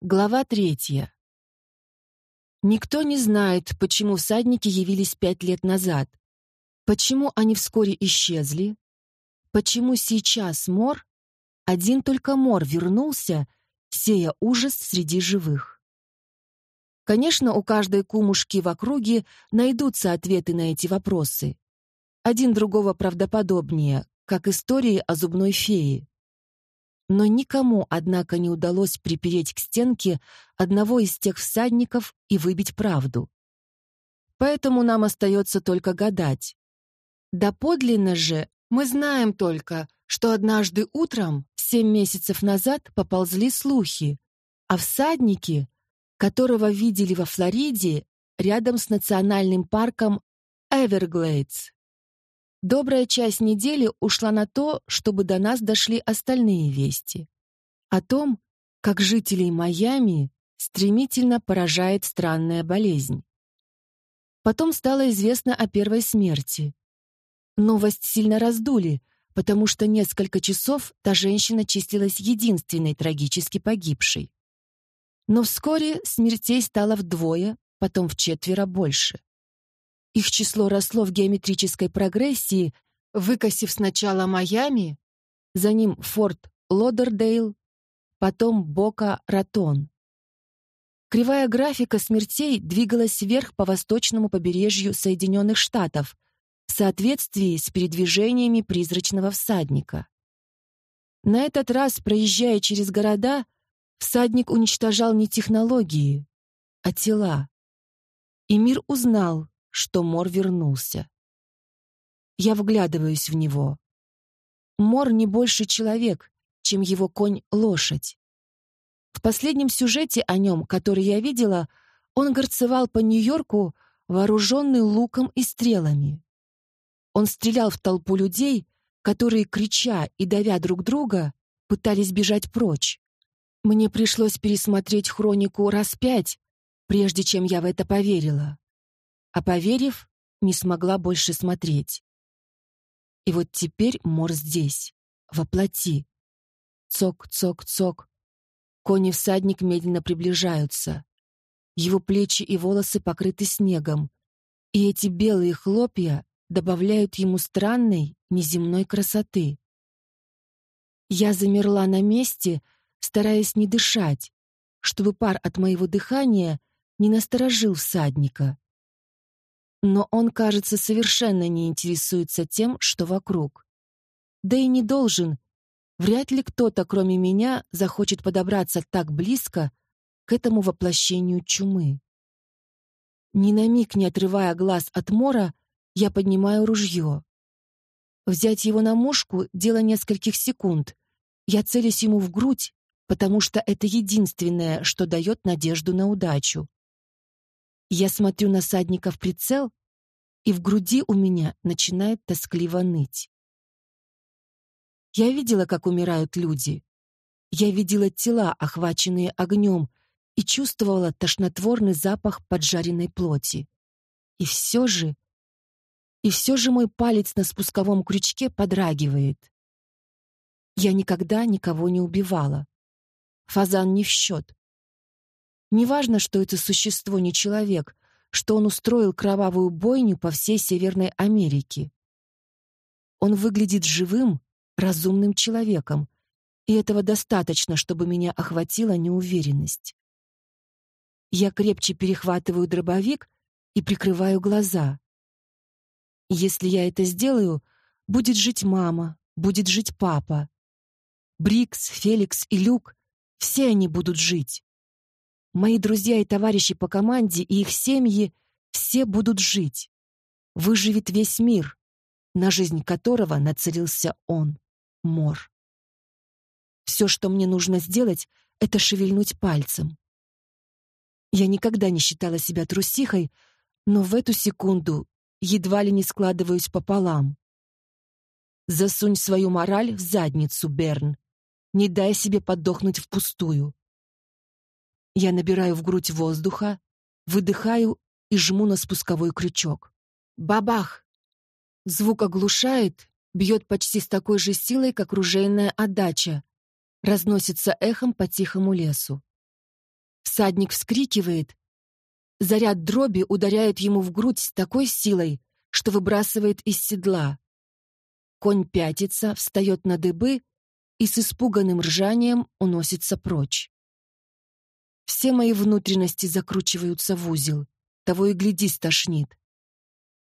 Глава третья. Никто не знает, почему всадники явились пять лет назад, почему они вскоре исчезли, почему сейчас Мор, один только Мор вернулся, сея ужас среди живых. Конечно, у каждой кумушки в округе найдутся ответы на эти вопросы. Один другого правдоподобнее, как истории о зубной фее. Но никому, однако, не удалось припереть к стенке одного из тех всадников и выбить правду. Поэтому нам остается только гадать. Да подлинно же мы знаем только, что однажды утром, семь месяцев назад, поползли слухи, а всадники, которого видели во Флориде, рядом с национальным парком Эверглейдс, Добрая часть недели ушла на то, чтобы до нас дошли остальные вести. О том, как жителей Майами стремительно поражает странная болезнь. Потом стало известно о первой смерти. Новость сильно раздули, потому что несколько часов та женщина числилась единственной трагически погибшей. Но вскоре смертей стало вдвое, потом в четверо больше. Их число росло в геометрической прогрессии, выкосив сначала Майами, за ним Форт Лодердейл, потом Бока-Ратон. Кривая графика смертей двигалась вверх по восточному побережью Соединенных Штатов в соответствии с передвижениями призрачного всадника. На этот раз, проезжая через города, всадник уничтожал не технологии, а тела. И мир узнал, что Мор вернулся. Я вглядываюсь в него. Мор не больше человек, чем его конь-лошадь. В последнем сюжете о нем, который я видела, он горцевал по Нью-Йорку, вооруженный луком и стрелами. Он стрелял в толпу людей, которые, крича и давя друг друга, пытались бежать прочь. Мне пришлось пересмотреть хронику раз пять, прежде чем я в это поверила а поверив, не смогла больше смотреть. И вот теперь Мор здесь, воплоти. Цок-цок-цок. Кони-всадник медленно приближаются. Его плечи и волосы покрыты снегом, и эти белые хлопья добавляют ему странной, неземной красоты. Я замерла на месте, стараясь не дышать, чтобы пар от моего дыхания не насторожил всадника. Но он, кажется, совершенно не интересуется тем, что вокруг. Да и не должен. Вряд ли кто-то, кроме меня, захочет подобраться так близко к этому воплощению чумы. Ни на миг не отрывая глаз от Мора, я поднимаю ружье. Взять его на мушку — дело нескольких секунд. Я целюсь ему в грудь, потому что это единственное, что дает надежду на удачу. Я смотрю на садника в прицел, и в груди у меня начинает тоскливо ныть. Я видела, как умирают люди. Я видела тела, охваченные огнем, и чувствовала тошнотворный запах поджаренной плоти. И все же... И все же мой палец на спусковом крючке подрагивает. Я никогда никого не убивала. Фазан не в счет. Неважно, что это существо не человек, что он устроил кровавую бойню по всей Северной Америке. Он выглядит живым, разумным человеком, и этого достаточно, чтобы меня охватила неуверенность. Я крепче перехватываю дробовик и прикрываю глаза. Если я это сделаю, будет жить мама, будет жить папа. Брикс, Феликс и Люк — все они будут жить. Мои друзья и товарищи по команде и их семьи все будут жить. Выживет весь мир, на жизнь которого нацелился он, Мор. Все, что мне нужно сделать, это шевельнуть пальцем. Я никогда не считала себя трусихой, но в эту секунду едва ли не складываюсь пополам. Засунь свою мораль в задницу, Берн. Не дай себе подохнуть впустую. Я набираю в грудь воздуха, выдыхаю и жму на спусковой крючок. Бабах! Звук оглушает, бьет почти с такой же силой, как ружейная отдача, разносится эхом по тихому лесу. Всадник вскрикивает. Заряд дроби ударяет ему в грудь с такой силой, что выбрасывает из седла. Конь пятится, встает на дыбы и с испуганным ржанием уносится прочь. Все мои внутренности закручиваются в узел. Того и гляди, стошнит.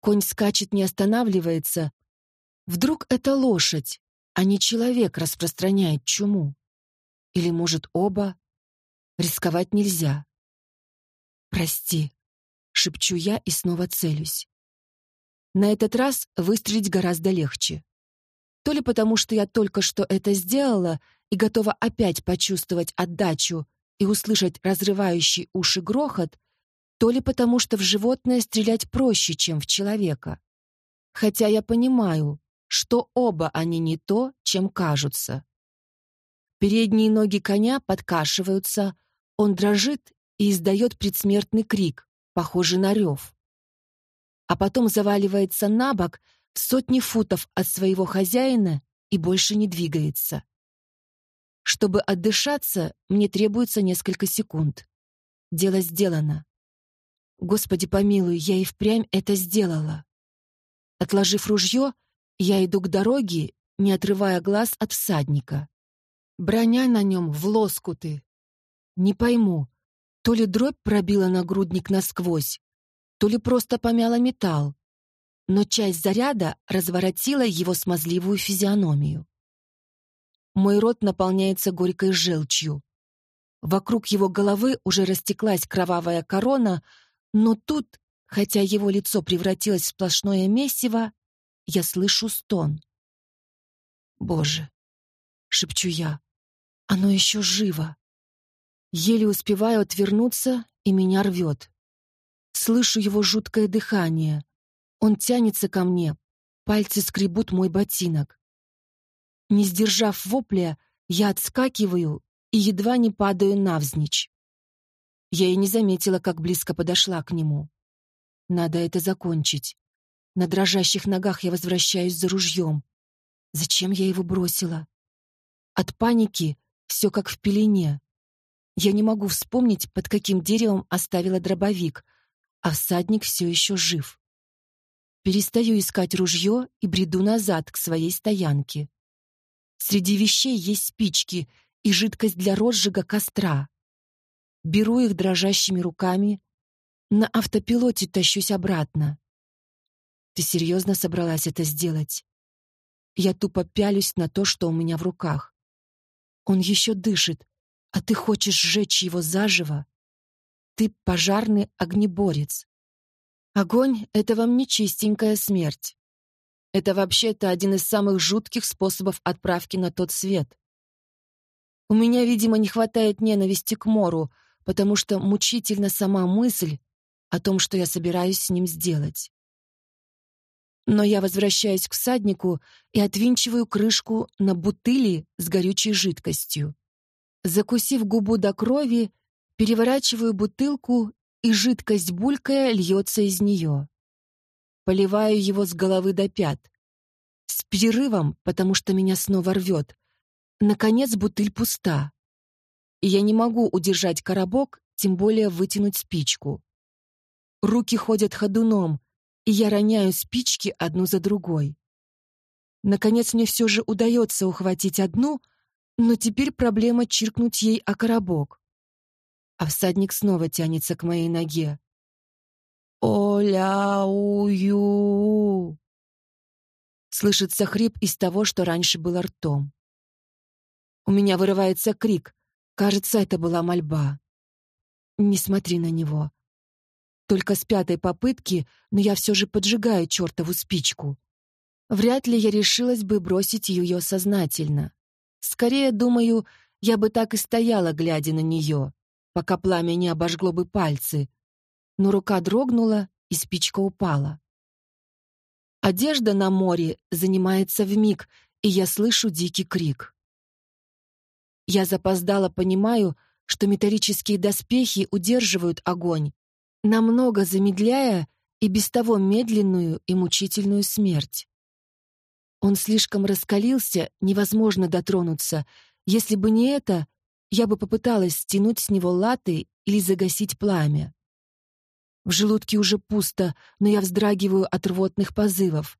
Конь скачет, не останавливается. Вдруг это лошадь, а не человек распространяет чуму. Или, может, оба? Рисковать нельзя. «Прости», — шепчу я и снова целюсь. На этот раз выстрелить гораздо легче. То ли потому, что я только что это сделала и готова опять почувствовать отдачу и услышать разрывающий уши грохот, то ли потому, что в животное стрелять проще, чем в человека. Хотя я понимаю, что оба они не то, чем кажутся. Передние ноги коня подкашиваются, он дрожит и издает предсмертный крик, похожий на рев. А потом заваливается на бок в сотни футов от своего хозяина и больше не двигается. Чтобы отдышаться, мне требуется несколько секунд. Дело сделано. Господи помилуй, я и впрямь это сделала. Отложив ружье, я иду к дороге, не отрывая глаз от всадника. Броня на нем в лоскуты. Не пойму, то ли дробь пробила нагрудник насквозь, то ли просто помяла металл, но часть заряда разворотила его смазливую физиономию. Мой рот наполняется горькой желчью. Вокруг его головы уже растеклась кровавая корона, но тут, хотя его лицо превратилось в сплошное месиво, я слышу стон. «Боже!» — шепчу я. «Оно еще живо!» Еле успеваю отвернуться, и меня рвет. Слышу его жуткое дыхание. Он тянется ко мне, пальцы скребут мой ботинок. Не сдержав вопля, я отскакиваю и едва не падаю навзничь. Я и не заметила, как близко подошла к нему. Надо это закончить. На дрожащих ногах я возвращаюсь за ружьем. Зачем я его бросила? От паники все как в пелене. Я не могу вспомнить, под каким деревом оставила дробовик, а всадник все еще жив. Перестаю искать ружье и бреду назад к своей стоянке. Среди вещей есть спички и жидкость для розжига костра. Беру их дрожащими руками, на автопилоте тащусь обратно. Ты серьезно собралась это сделать? Я тупо пялюсь на то, что у меня в руках. Он еще дышит, а ты хочешь сжечь его заживо? Ты пожарный огнеборец. Огонь — это вам не чистенькая смерть. Это вообще-то один из самых жутких способов отправки на тот свет. У меня, видимо, не хватает ненависти к Мору, потому что мучительно сама мысль о том, что я собираюсь с ним сделать. Но я возвращаюсь к всаднику и отвинчиваю крышку на бутыли с горючей жидкостью. Закусив губу до крови, переворачиваю бутылку, и жидкость булькая льется из нее. Поливаю его с головы до пят. С перерывом, потому что меня снова рвет. Наконец бутыль пуста. И я не могу удержать коробок, тем более вытянуть спичку. Руки ходят ходуном, и я роняю спички одну за другой. Наконец мне все же удается ухватить одну, но теперь проблема чиркнуть ей о коробок. А всадник снова тянется к моей ноге. «Оля-ую!» Слышится хрип из того, что раньше было ртом. У меня вырывается крик. Кажется, это была мольба. Не смотри на него. Только с пятой попытки, но я все же поджигаю чертову спичку. Вряд ли я решилась бы бросить ее сознательно. Скорее, думаю, я бы так и стояла, глядя на нее, пока пламя не обожгло бы пальцы. Но рука дрогнула, и спичка упала. Одежда на море занимается в миг, и я слышу дикий крик. Я запоздало понимаю, что металлические доспехи удерживают огонь, намного замедляя и без того медленную и мучительную смерть. Он слишком раскалился, невозможно дотронуться. Если бы не это, я бы попыталась стянуть с него латы или загасить пламя. В желудке уже пусто, но я вздрагиваю от рвотных позывов.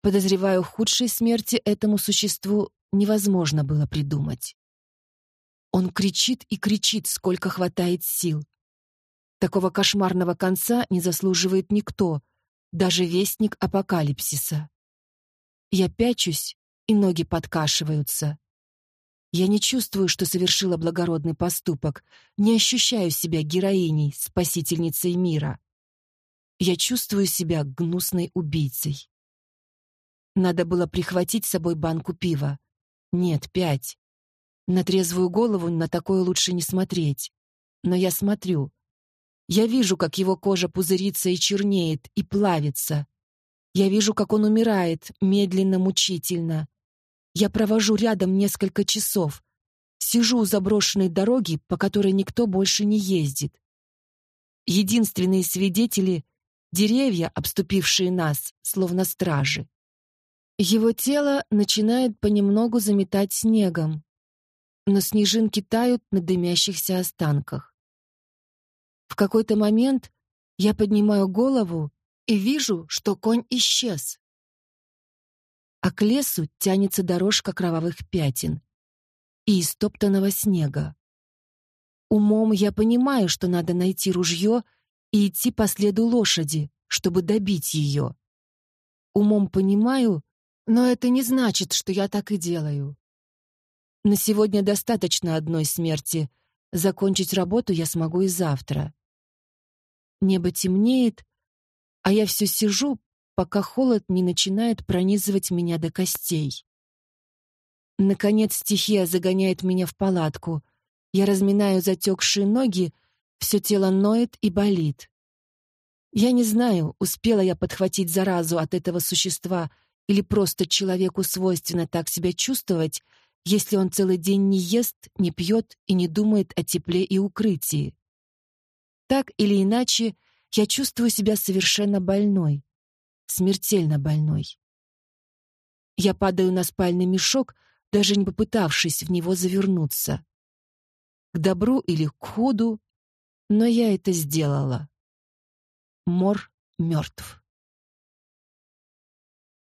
Подозреваю, худшей смерти этому существу невозможно было придумать. Он кричит и кричит, сколько хватает сил. Такого кошмарного конца не заслуживает никто, даже вестник апокалипсиса. Я пячусь, и ноги подкашиваются. Я не чувствую, что совершила благородный поступок, не ощущаю себя героиней, спасительницей мира. Я чувствую себя гнусной убийцей. Надо было прихватить с собой банку пива. Нет, пять. На трезвую голову на такое лучше не смотреть. Но я смотрю. Я вижу, как его кожа пузырится и чернеет, и плавится. Я вижу, как он умирает, медленно, мучительно. Я провожу рядом несколько часов. Сижу у заброшенной дороги, по которой никто больше не ездит. Единственные свидетели — деревья, обступившие нас, словно стражи. Его тело начинает понемногу заметать снегом, но снежинки тают на дымящихся останках. В какой-то момент я поднимаю голову и вижу, что конь исчез а к лесу тянется дорожка кровавых пятен и истоптанного снега. Умом я понимаю, что надо найти ружье и идти по следу лошади, чтобы добить ее. Умом понимаю, но это не значит, что я так и делаю. На сегодня достаточно одной смерти. Закончить работу я смогу и завтра. Небо темнеет, а я все сижу, пока холод не начинает пронизывать меня до костей. Наконец стихия загоняет меня в палатку. Я разминаю затекшие ноги, все тело ноет и болит. Я не знаю, успела я подхватить заразу от этого существа или просто человеку свойственно так себя чувствовать, если он целый день не ест, не пьет и не думает о тепле и укрытии. Так или иначе, я чувствую себя совершенно больной смертельно больной. Я падаю на спальный мешок, даже не попытавшись в него завернуться. К добру или к ходу, но я это сделала. Мор мертв.